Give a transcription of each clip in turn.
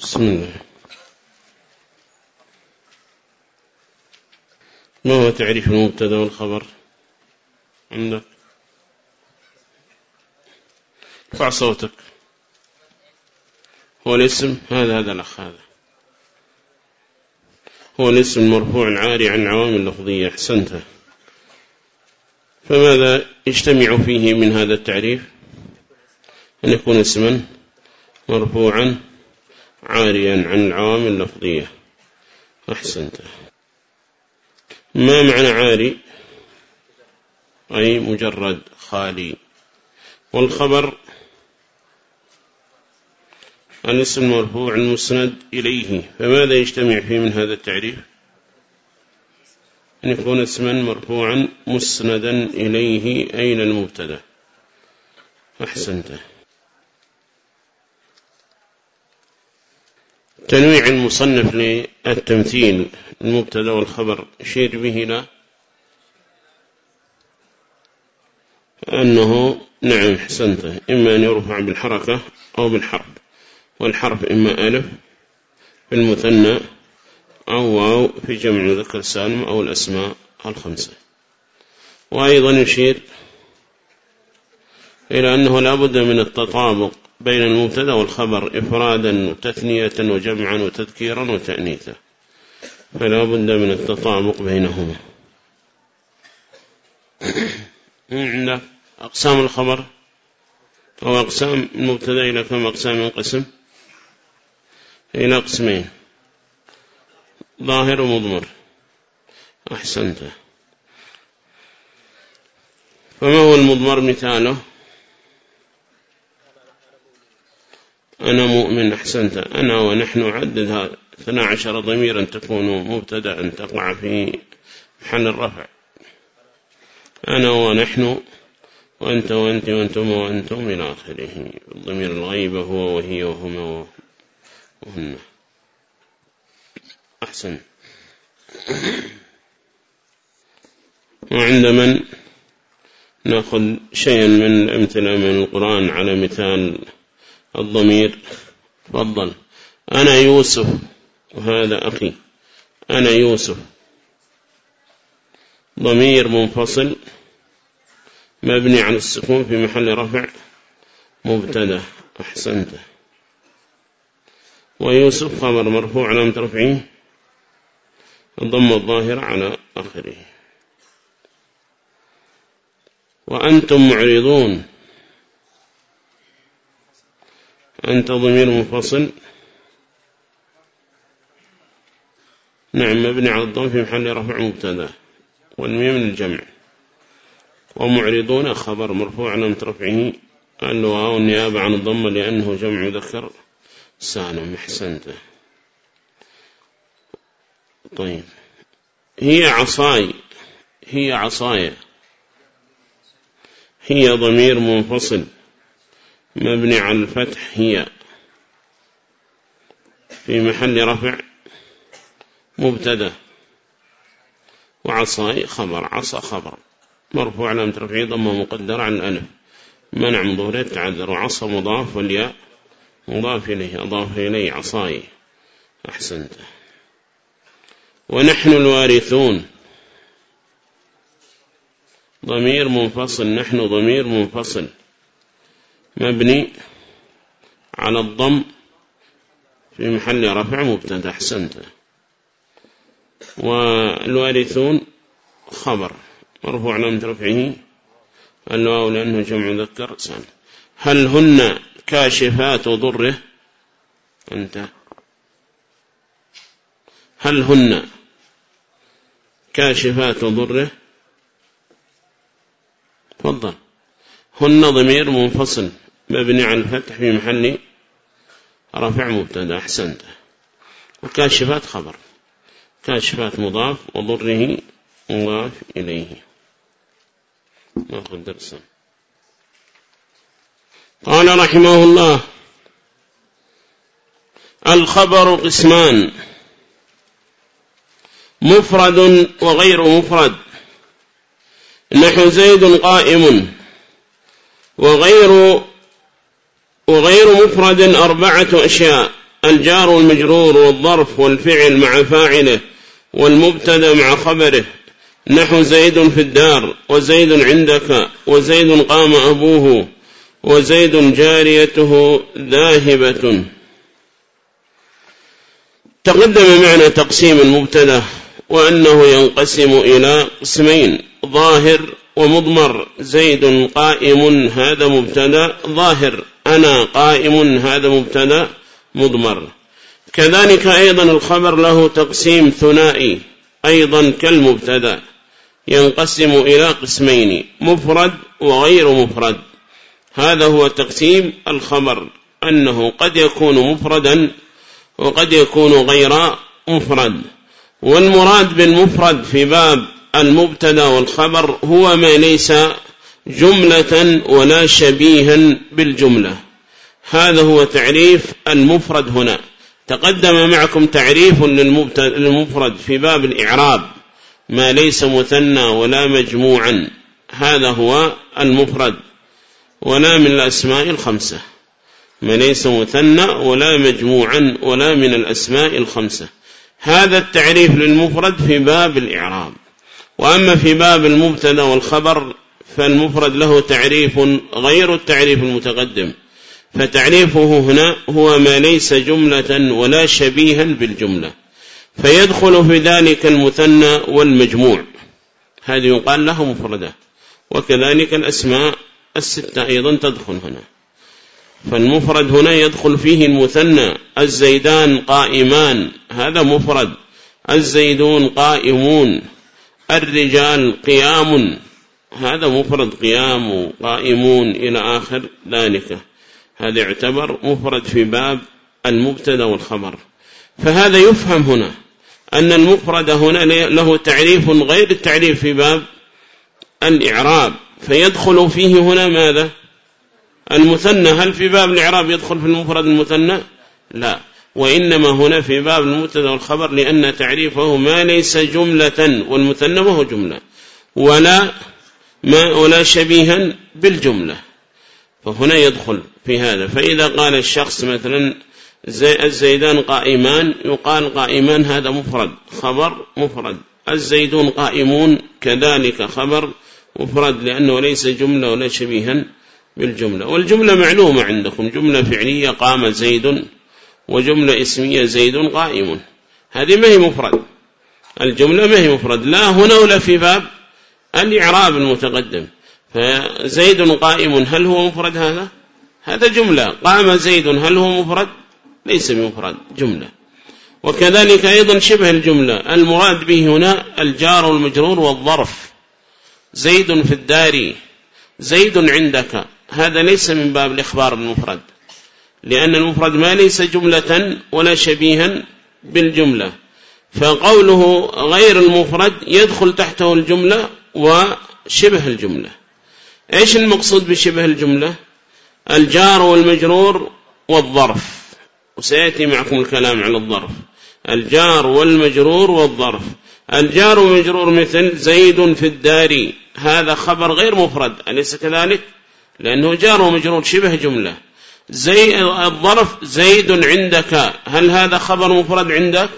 بسم الله. ما هو تعريف المبتدأ والخبر؟ عندك. ارفع صوتك. هو الاسم؟ هذا هذا الأخ هذا. هو الاسم المرفوع العاري عن عوامل اللفظية أحسنته فماذا يجتمع فيه من هذا التعريف؟ أن يكون اسما مرفوعا عاريا عن العوامل اللفظية. أحسنت. ما معنى عاري؟ أي مجرد خالي. والخبر الاسم المرفوع المسند إليه. فماذا يجتمع فيه من هذا التعريف؟ أن يكون اسما مرفوعا مسندا إليه أين المبتدأ. أحسنته تنويع المصنف للتمثيل المبتدأ والخبر يشير به لا أنه نعم حسنته إما أن يرفع بالحركة أو بالحرف والحرف إما ألف في المثنى أو واو في جمع ذكر سالم أو الأسماء الخمسة. وأيضا يشير إلى أنه لا بد من التطابق بين المبتدا والخبر إفرادا وتثنية وجمعا وتذكيرا وتأنيثا. فلا بد من التطابق بينهما. عندنا أقسام الخبر أو أقسام المبتدا إلى كم أقسام ينقسم إلى قسمين ظاهر ومضمر. أحسنت. فما هو المضمر مثاله؟ أنا مؤمن أحسنت. أنا ونحن عدد اثنا عشر ضميرا تكون مبتدأ تقع في محل الرفع. أنا ونحن وأنت وأنت وأنتم وأنتم إلى آخره. الضمير الغيبة هو وهي وهما وهن. أحسن. وعند من نأخذ شيئا من الأمثلة من القرآن على مثال الضمير. تفضل. أنا يوسف. وهذا أخي. أنا يوسف. ضمير منفصل. مبني على السكون في محل رفع. مبتدأ. أحسنت. ويوسف خبر مرفوع علامة رفعه الضم الظاهر على آخره. وأنتم معرضون. أنت ضمير منفصل. نعم مبني على الضم في محل رفع مبتدا والميم الجمع ومعرضون خبر مرفوع على رفعه الواو النيابة عن الضم لأنه جمع ذكر سالم احسنته طيب هي عصاي هي عصاي هي ضمير منفصل. مبني على الفتح هي. في محل رفع مبتدا. وعصاي خبر عصا خبر. مرفوع علامة رفعه ضمة مقدر عن الألف منع مظهره تعذر وعصا مضاف والياء مضاف إليه. أضاف إليه عصاي. أحسنت. ونحن الوارثون. ضمير منفصل. نحن ضمير منفصل. مبني على الضم في محل رفع مبتدا أحسنت. والوارثون خبر مرفوع علامة رفعه. الواو لأنه جمع ذكر سان هل هن كاشفات ضره؟ أنت. هل هن كاشفات ضره؟ تفضل. هن ضمير منفصل مبني على الفتح في محل رفع مبتدا أحسنت. وكاشفات خبر كاشفات مضاف وضره مضاف إليه. نأخذ درسا. قال رحمه الله الخبر قسمان مفرد وغير مفرد. نحو زيد قائم. وغير وغير مفرد أربعة أشياء الجار والمجرور والظرف والفعل مع فاعله والمبتدأ مع خبره. نحو زيد في الدار وزيد عندك وزيد قام أبوه وزيد جاريته ذاهبة. تقدم معنى تقسيم المبتدأ وأنه ينقسم إلى قسمين ظاهر ومضمر زيد قائم هذا مبتدا. ظاهر أنا قائم هذا مبتدا. مضمر. كذلك أيضا الخبر له تقسيم ثنائي أيضا كالمبتدا. ينقسم إلى قسمين مفرد وغير مفرد. هذا هو تقسيم الخبر أنه قد يكون مفردا وقد يكون غير مفرد. والمراد بالمفرد في باب المبتدا والخبر هو ما ليس جملة ولا شبيها بالجملة. هذا هو تعريف المفرد هنا. تقدم معكم تعريف للمفرد في باب الإعراب. ما ليس مثنى ولا مجموعا. هذا هو المفرد. ولا من الأسماء الخمسة. ما ليس مثنى ولا مجموعا ولا من الأسماء الخمسة. هذا التعريف للمفرد في باب الإعراب. وأما في باب المبتدا والخبر فالمفرد له تعريف غير التعريف المتقدم. فتعريفه هنا هو ما ليس جملة ولا شبيها بالجملة. فيدخل في ذلك المثنى والمجموع. هذه يقال له مفردة. وكذلك الأسماء الستة أيضا تدخل هنا. فالمفرد هنا يدخل فيه المثنى. الزيدان قائمان. هذا مفرد. الزيدون قائمون. الرجال قيام. هذا مفرد قيام قائمون إلى آخر ذلك. هذا يعتبر مفرد في باب المبتدا والخبر. فهذا يفهم هنا أن المفرد هنا له تعريف غير التعريف في باب الإعراب. فيدخل فيه هنا ماذا؟ المثنى. هل في باب الإعراب يدخل في المفرد المثنى؟ لا. وإنما هنا في باب المبتدا والخبر لأن تعريفه ما ليس جملة والمثنى وهو جملة ولا ما ولا شبيها بالجملة فهنا يدخل في هذا. فإذا قال الشخص مثلا الزيدان قائمان يقال قائمان هذا مفرد خبر مفرد. الزيدون قائمون كذلك خبر مفرد لأنه ليس جملة ولا شبيها بالجملة. والجملة معلومة عندكم جملة فعلية قام زيد وجملة اسمية زيد قائم. هذه ما هي مفرد. الجملة ما هي مفرد. لا هنا ولا في باب الإعراب المتقدم. فزيد قائم هل هو مفرد هذا؟ هذا جملة. قام زيد هل هو مفرد؟ ليس بمفرد. جملة. وكذلك أيضا شبه الجملة. المراد به هنا الجار والمجرور والظرف. زيد في الدار زيد عندك. هذا ليس من باب الإخبار بالمفرد لأن المفرد ما ليس جملة ولا شبيها بالجملة فقوله غير المفرد يدخل تحته الجملة وشبه الجملة. إيش المقصود بشبه الجملة؟ الجار والمجرور والظرف. وسيأتي معكم الكلام على الظرف. الجار والمجرور والظرف. الجار والمجرور مثل زيد في الدار. هذا خبر غير مفرد أليس كذلك؟ لأنه جار ومجرور شبه جملة. زي الظرف زيد عندك. هل هذا خبر مفرد عندك؟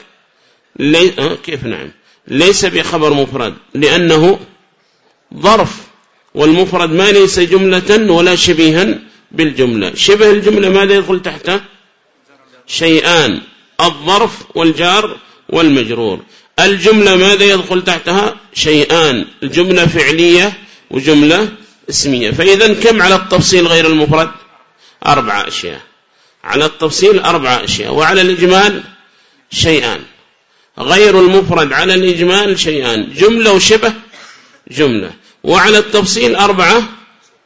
لي... أه كيف نعم؟ ليس بخبر مفرد لأنه ظرف والمفرد ما ليس جملة ولا شبيها بالجملة. شبه الجملة ماذا يدخل تحته؟ شيئان الظرف والجار والمجرور. الجملة ماذا يدخل تحتها؟ شيئان الجملة فعلية وجملة اسمية. فإذا كم على التفصيل غير المفرد؟ أربع أشياء. على التفصيل أربع أشياء. وعلى الإجمال شيئان. غير المفرد على الإجمال شيئان. جملة وشبه جملة. وعلى التفصيل أربعة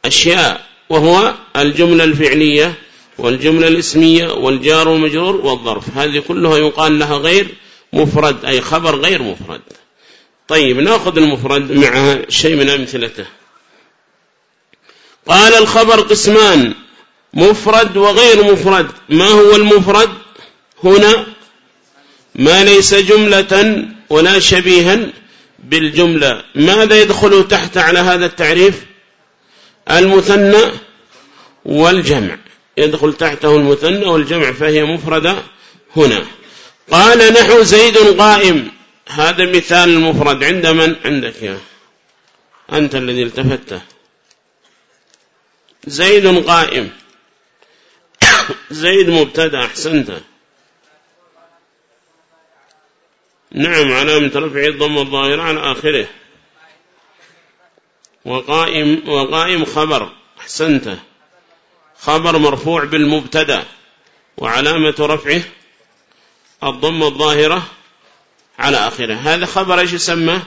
أشياء. وهو الجملة الفعلية والجملة الاسمية والجار والمجرور والظرف. هذه كلها يقال لها غير مفرد أي خبر غير مفرد. طيب نأخذ المفرد مع شيء من أمثلته. قال الخبر قسمان. مفرد وغير مفرد. ما هو المفرد؟ هنا ما ليس جملة ولا شبيها بالجملة. ماذا يدخل تحت على هذا التعريف؟ المثنى والجمع. يدخل تحته المثنى والجمع فهي مفردة هنا. قال نحو زيد قائم. هذا مثال المفرد. عند من؟ عندك يا. أنت الذي التفته زيد قائم. زيد مبتدا أحسنت. نعم علامة رفع الضم الظاهرة على آخره. وقائم, وقائم خبر أحسنت. خبر مرفوع بالمبتدا وعلامة رفعه الضم الظاهرة على آخره. هذا خبر إيش يسمى؟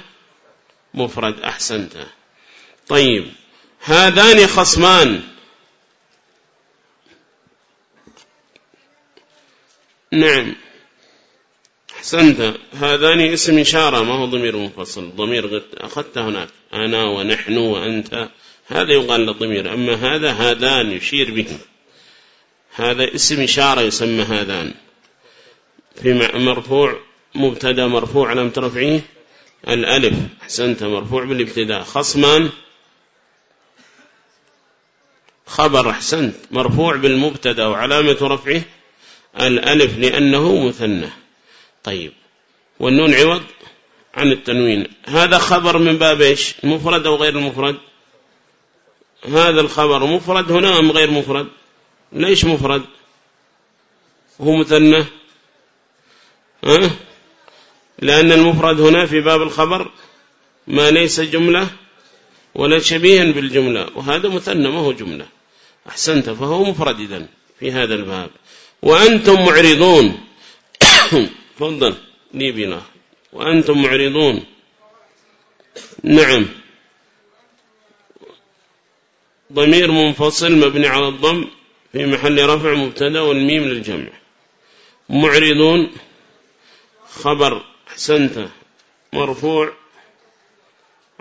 مفرد أحسنت. طيب هذان خصمان. نعم. أحسنت. هذان اسم إشارة ما هو ضمير منفصل؟ ضمير أخذت هناك. أنا ونحن وأنت. هذا يقال للضمير أما هذا هذان يشير به. هذا اسم إشارة يسمى هذان. في مرفوع مبتدا مرفوع لم ترفعيه؟ الألف. أحسنت. مرفوع بالابتداء. خصمان. خبر. أحسنت. مرفوع بالمبتدا. وعلامة رفعه؟ الألف لأنه مثنى. طيب. والنون عوض عن التنوين. هذا خبر من باب إيش؟ المفرد أو غير المفرد؟ هذا الخبر مفرد هنا أم غير مفرد؟ ليش مفرد؟ هو مثنى. أه؟ لأن المفرد هنا في باب الخبر ما ليس جملة ولا شبيها بالجملة وهذا مثنى ما هو جملة. أحسنت فهو مفرد إذن في هذا الباب. وأنتم معرضون. تفضل لي بنا وأنتم معرضون. نعم. ضمير منفصل مبني على الضم في محل رفع مبتدا والميم للجمع. معرضون. خبر أحسنت. مرفوع.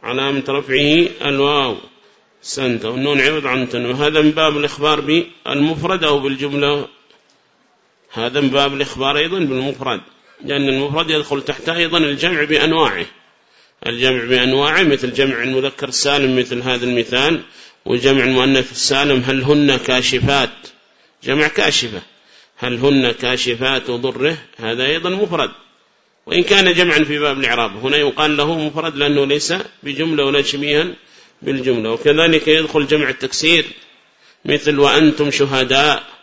علامة رفعه الواو. سنت والنون عوض عن تنو هذا من باب الإخبار بالمفرد أو بالجملة. هذا من باب الإخبار أيضا بالمفرد لأن المفرد يدخل تحت أيضا الجمع بأنواعه. الجمع بأنواعه مثل جمع المذكر السالم مثل هذا المثال وجمع المؤنث السالم هل هن كاشفات؟ جمع كاشفة. هل هن كاشفات ضره؟ هذا أيضا مفرد. وإن كان جمعا في باب الإعراب هنا يقال له مفرد لأنه ليس بجملة ولا شبيها بالجملة. وكذلك يدخل جمع التكسير مثل وأنتم شهداء.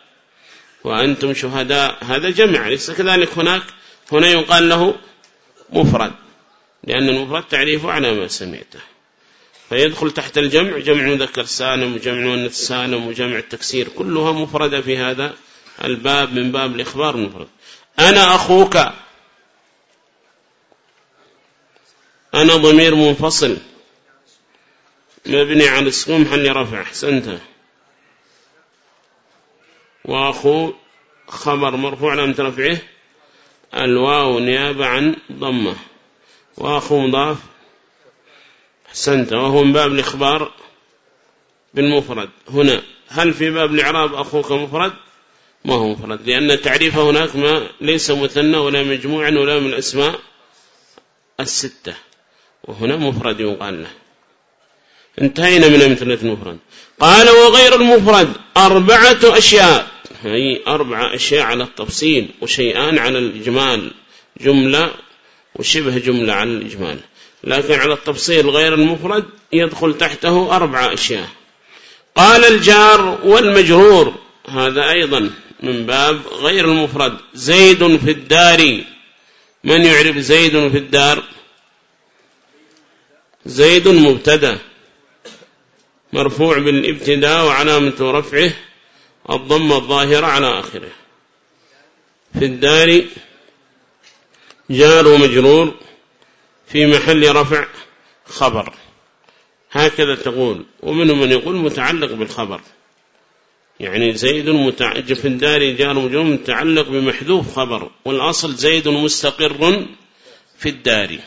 وأنتم شهداء. هذا جمع. ليس كذلك هناك؟ هنا يقال له مفرد. لأن المفرد تعريفه على ما سمعته. فيدخل تحت الجمع جمع مذكر سالم وجمع مؤنث سالم وجمع التكسير. كلها مفردة في هذا الباب من باب الإخبار المفرد. أنا أخوك. أنا ضمير منفصل. مبني على السكون محل رفع. أحسنت. وأخو خبر مرفوع لم ترفعه. الواو نيابة عن ضمة. وأخو مضاف أحسنت. وهو من باب الإخبار بالمفرد. هنا هل في باب الإعراب أخوك مفرد؟ ما هو مفرد لأن تعريفه هناك ما ليس مثنى ولا مجموعا ولا من الأسماء الستة. وهنا مفرد يقال له. انتهينا من أمثلة المفرد. قال وغير المفرد أربعة أشياء. هي أربعة أشياء على التفصيل وشيئان على الإجمال جملة وشبه جملة على الإجمال. لكن على التفصيل غير المفرد يدخل تحته أربعة أشياء. قال الجار والمجرور هذا أيضا من باب غير المفرد. زيد في الدار من يعرف زيد في الدار؟ زيد مبتدأ مرفوع بالابتداء وعلامة رفعه. الضم الظاهرة على آخره. في الدار جار ومجرور في محل رفع خبر. هكذا تقول ومنهم من يقول متعلق بالخبر. يعني زيد متعجب في الدار جار ومجرور متعلق بمحذوف خبر والأصل زيد مستقر في الدار.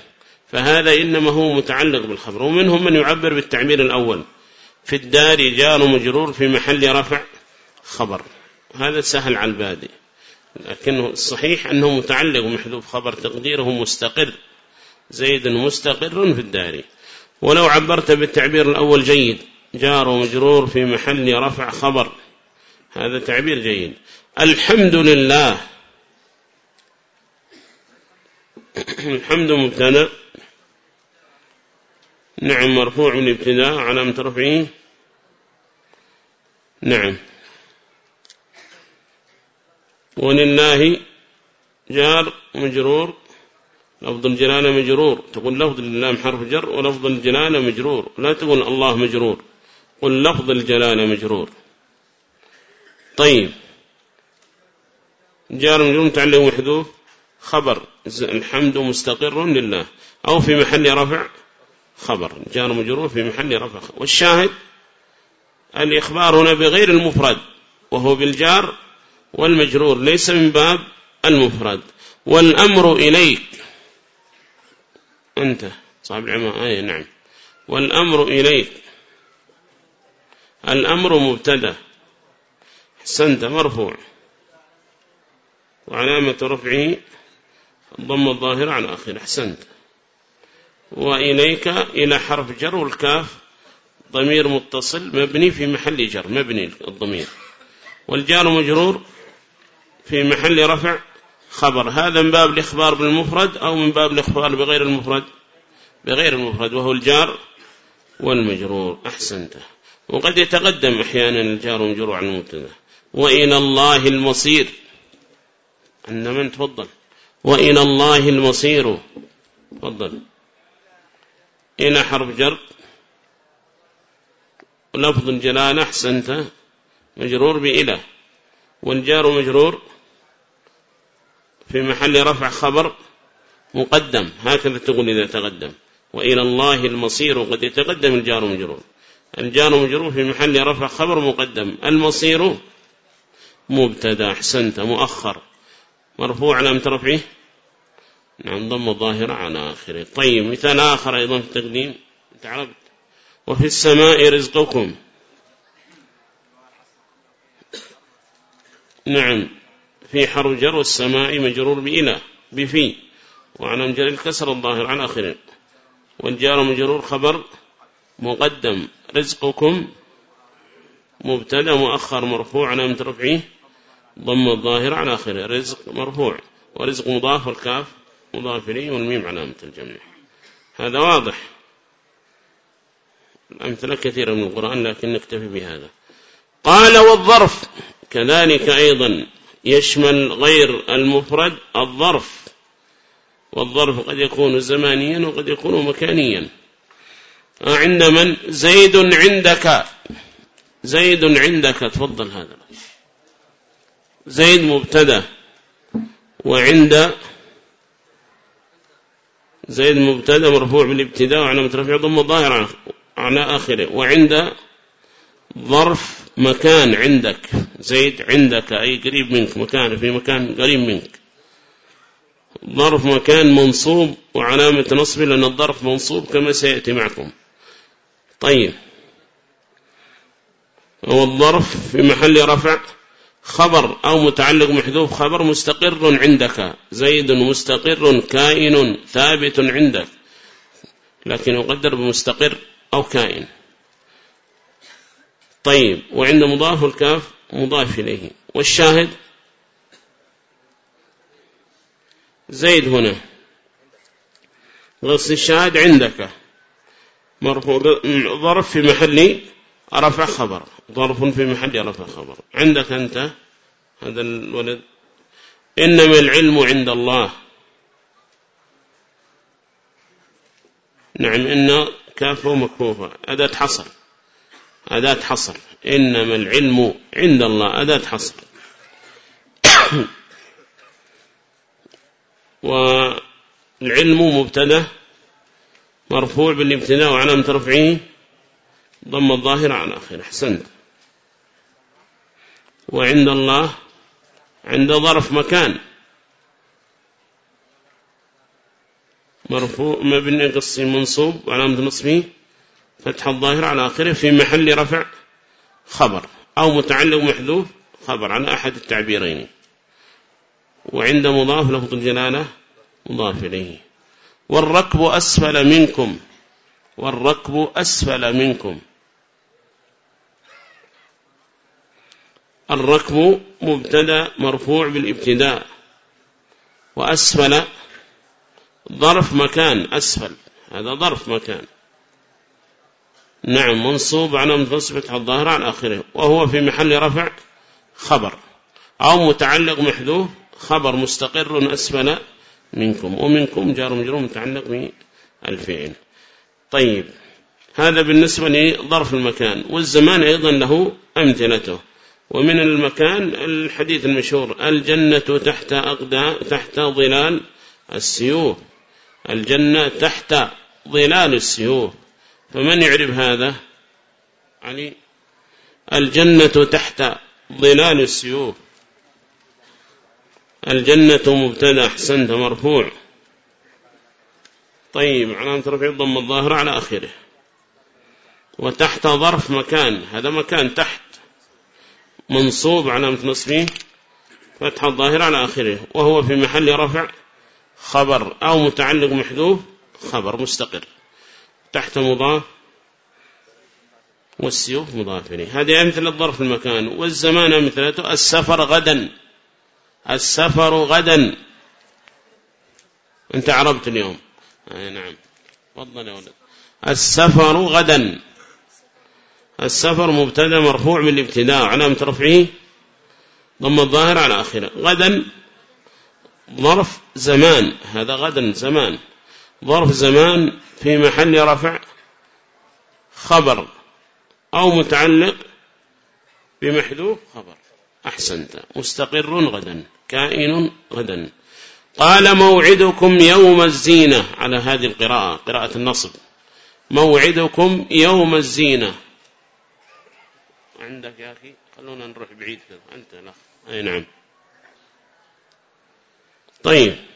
فهذا إنما هو متعلق بالخبر. ومنهم من يعبر بالتعبير الأول. في الدار جار مجرور في محل رفع خبر. هذا سهل على البادي. لكنه الصحيح أنه متعلق محذوف خبر تقديره مستقر. زيد مستقر في الدار. ولو عبرت بالتعبير الأول جيد. جار ومجرور في محل رفع خبر. هذا تعبير جيد. الحمد لله. الحمد مبتدأ. نعم مرفوع من ابتداء علامة رفعه. نعم. ولله جار مجرور لفظ الجلالة مجرور تقول لفظ اللام حرف جر ولفظ الجلالة مجرور لا تقول الله مجرور قل لفظ الجلالة مجرور. طيب. جار مجرور متعلق محذوف خبر الحمد مستقر لله أو في محل رفع خبر جار مجرور في محل رفع والشاهد الإخبار هنا بغير المفرد وهو بالجار والمجرور ليس من باب المفرد. والأمر إليك. أنت صاحب العماء أي نعم. والأمر إليك. الأمر مبتدأ. حسنت مرفوع. وعلامة رفعه الضم الظاهر على آخر أحسنت وإليك إلى حرف جر والكاف ضمير متصل مبني في محل جر. مبني الضمير. والجار مجرور في محل رفع خبر. هذا من باب الإخبار بالمفرد أو من باب الإخبار بغير المفرد؟ بغير المفرد وهو الجار والمجرور. أحسنت. وقد يتقدم أحيانا الجار والمجرور عن المبتدأ. وإلى الله المصير. أن من؟ تفضل. وإلى الله المصير. تفضل. إلى حرف جر. لفظ الجلال أحسنت. مجرور بإله والجار مجرور في محل رفع خبر مقدم. هكذا تقول إذا تقدم. وإلى الله المصير قد يتقدم الجار مجرور. الجار مجرور في محل رفع خبر مقدم. المصير مبتدأ أحسنت مؤخر. مرفوع علامة رفعه نعم ضم ظاهرة على آخره. طيب مثال آخر أيضا في التقديم. تعرفت. وفي السماء رزقكم. نعم. في حرف جر والسماء مجرور بإله بفي. وعلى مجر الكسر الظاهر على آخره والجار مجرور خبر مقدم. رزقكم مبتدا مؤخر مرفوع على رفعه. ضم الظاهر على آخره رزق مرفوع. ورزق مضاف والكاف مضاف إليه والميم علامة الجمع هذا واضح. الأمثلة كثيرة من القرآن لكن نكتفي بهذا. قال والظرف. كذلك أيضا. يشمل غير المفرد الظرف والظرف قد يكون زمانيا وقد يكون مكانيا. عند من؟ زيد عندك. زيد عندك تفضل هذا. زيد مبتدأ. وعند؟ زيد مبتدأ مرفوع بالابتداء وعلى مترفع ضم الظاهر على آخره. وعند؟ ظرف مكان عندك زيد عندك أي قريب منك مكان في مكان قريب منك. ظرف مكان منصوب وعلامة نصبه لأن الظرف منصوب كما سيأتي معكم. طيب. هو الظرف في محل رفع خبر أو متعلق محذوف خبر مستقر عندك زيد مستقر كائن ثابت عندك لكن يقدر بمستقر أو كائن. طيب وعند مضاف الكاف مضاف إليه. والشاهد؟ زيد هنا. غص الشاهد عندك. مرفوع ظرف في محل رفع خبر. ظرف في محل رفع خبر. عندك أنت؟ هذا الولد. إنما العلم عند الله. نعم إن كافة مكفوفة. أداة حصر أداة حصر. إنما العلم عند الله. أداة حصر. والعلم مبتدأ مرفوع بالابتداء وعلامة رفعه ضم الظاهر على آخر أحسنت. وعند الله عند ظرف مكان. مرفوع مبني قصي منصوب وعلامة نصبه. فتح الظاهر على آخره في محل رفع خبر أو متعلق محذوف خبر على أحد التعبيرين. وعند مضاف لفظ الجلالة مضاف إليه. والركب أسفل منكم. والركب أسفل منكم. الركب مبتدا مرفوع بالابتداء. وأسفل ظرف مكان. أسفل. هذا ظرف مكان. نعم منصوب على منتصبة الظاهر على آخره وهو في محل رفع خبر أو متعلق محذوف خبر مستقر أسفل منكم ومنكم جار مجرور متعلق بالفعل. طيب هذا بالنسبة لظرف المكان والزمان أيضا له أمثلته. ومن المكان الحديث المشهور الجنة تحت أقدام تحت ظلال السيوف. الجنة تحت ظلال السيوف. فمن يعرف هذا؟ علي الجنة تحت ظلال السيوف. الجنة مبتدا أحسنت مرفوع. طيب علامة رفع الضم الظاهرة على آخره. وتحت ظرف مكان هذا مكان تحت. منصوب علامة نصبه فتح الظاهرة على آخره. وهو في محل رفع خبر أو متعلق محذوف خبر مستقر. تحت مضاف والسيوف مضاف إليه. هذه أمثلة الظرف المكان. والزمان أمثلته السفر غدا. السفر غدا. أنت عربت اليوم. أي نعم. فضل يا ولد. السفر غدا. السفر مبتدأ مرفوع بالابتداء. علامة رفعه ضم الظاهر على آخره. غدا. ظرف زمان. هذا غدا زمان. ظرف زمان في محل رفع خبر أو متعلق بمحذوف خبر. أحسنت. مستقر غدا. كائن غدا. قال موعدكم يوم الزينة. على هذه القراءة قراءة النصب. موعدكم يوم الزينة. عندك يا أخي؟ خلونا نروح بعيد. كذا أنت لا. أي نعم. طيب.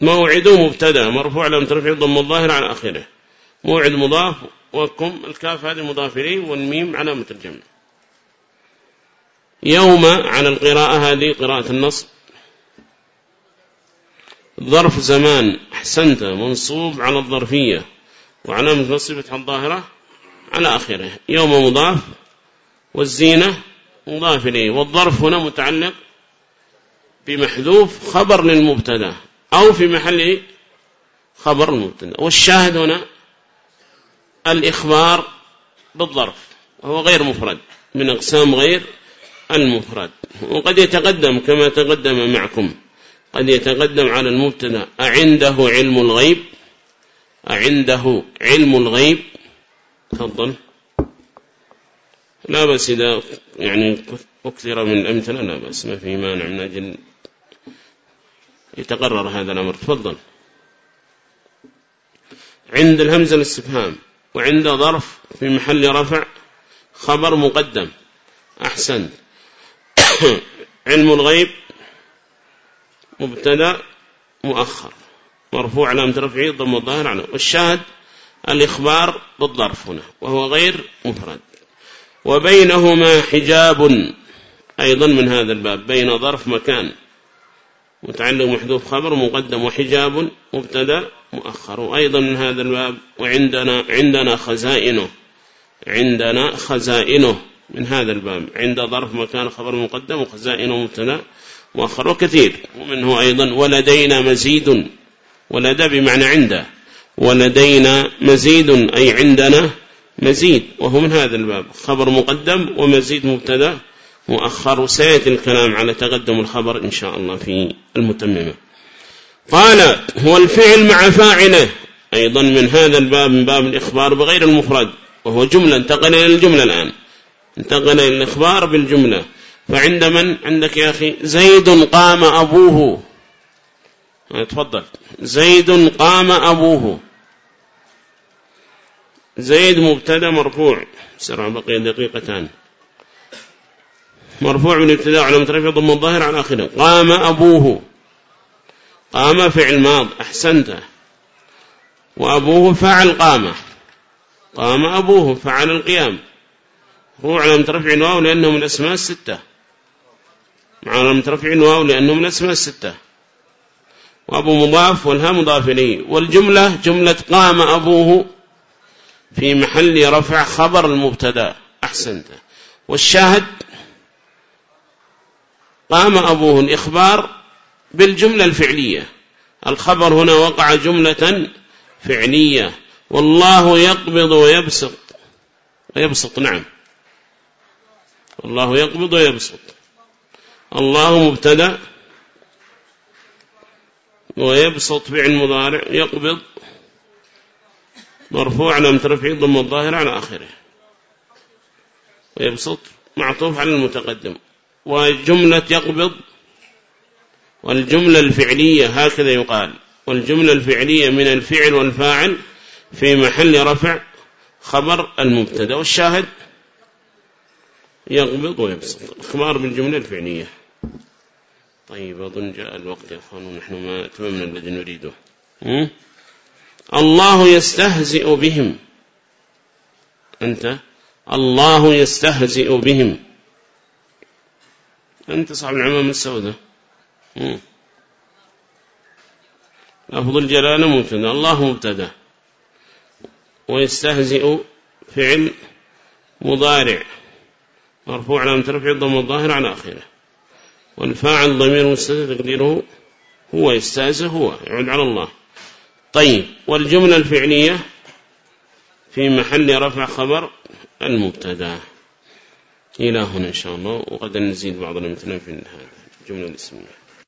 موعد مبتدا مرفوع لم ترفع ضم الظاهر على آخره. موعد مضاف وكم؟ الكاف هذه مضاف إليه والميم علامة الجمع. يوم على القراءة هذه قراءة النصب. ظرف زمان أحسنت منصوب على الظرفية. وعلامة نصبة الظاهرة على آخره. يوم مضاف والزينة مضاف إليه والظرف هنا متعلق بمحذوف خبر للمبتدا. أو في محل خبر المبتدا والشاهد هنا الإخبار بالظرف وهو غير مفرد من أقسام غير المفرد. وقد يتقدم كما تقدم معكم قد يتقدم على المبتدأ أعنده علم الغيب؟ أعنده علم الغيب؟ تفضل. لا بس إذا يعني أكثر من الأمثلة لا بس ما في مانع من أجل يتقرر هذا الأمر. تفضل. عند الهمزة الاستفهام وعند ظرف في محل رفع خبر مقدم. أحسن. علم الغيب مبتدأ مؤخر. مرفوع علامة رفعه ضم الظاهر عنه والشاهد الإخبار بالظرف هنا وهو غير مفرد. وبينهما حجاب أيضا من هذا الباب بين ظرف مكان متعلق محذوف خبر مقدم وحجاب مبتدا مؤخر. وأيضا من هذا الباب وعندنا عندنا خزائنه. عندنا خزائنه من هذا الباب. عند ظرف مكان خبر مقدم وخزائنه مبتدا مؤخر. وكثير. ومنه أيضا ولدينا مزيد. ولد بمعنى عنده. ولدينا مزيد. أي عندنا مزيد. وهو من هذا الباب. خبر مقدم ومزيد مبتدا مؤخر وسيأتي الكلام على تقدم الخبر إن شاء الله في المتممة. قال هو الفعل مع فاعله. أيضا من هذا الباب من باب الإخبار بغير المفرد وهو جملة. انتقل إلى الجملة الآن. انتقل إلى الإخبار بالجملة. فعند من؟ عندك يا أخي. زيد قام أبوه. تفضل. زيد قام أبوه. زيد مبتدأ مرفوع. سرع بقي دقيقتان. مرفوع من ابتداء على مترفع ضم الظاهر على آخره. قام أبوه. قام فعل ماض. أحسنت. وأبوه فعل قام. قام أبوه فعل القيام. هو على مترفع الواو لأنه من الأسماء الستة. على مترفع الواو لأنه من الأسماء الستة. وأبو مضاف والها مضاف إليه. والجملة جملة قام أبوه في محل رفع خبر المبتدأ. أحسنت. والشاهد قام أبوه الإخبار بالجملة الفعلية. الخبر هنا وقع جملة فعلية. والله يقبض ويبسط. ويبسط نعم. الله يقبض ويبسط. الله مبتدأ ويبسط فعل مضارع. يقبض مرفوع لم ترفع ضم الظاهر على آخره. ويبسط معطوف على المتقدم. وجملة يقبض والجملة الفعلية هكذا يقال. والجملة الفعلية من الفعل والفاعل في محل رفع خبر المبتدأ والشاهد يقبض ويبسط. الخبار بالجملة الفعلية. طيب أظن جاء الوقت يا أخوان ونحن ما تممنا الذي نريده. الله يستهزئ بهم. أنت؟ الله يستهزئ بهم. أنت صاحب العمام السوداء. لفظ الجلالة مبتدا الله مبتدأ. ويستهزئ فعل مضارع مرفوع على ترفع الضم الظاهر على آخره. والفاعل ضمير مستتر تقديره هو يستهزئ هو يعود على الله. طيب والجملة الفعلية في محل رفع خبر المبتدأ. إلى هنا إن شاء الله وقد نزيد بعض الأمثلة في الجملة الاسمية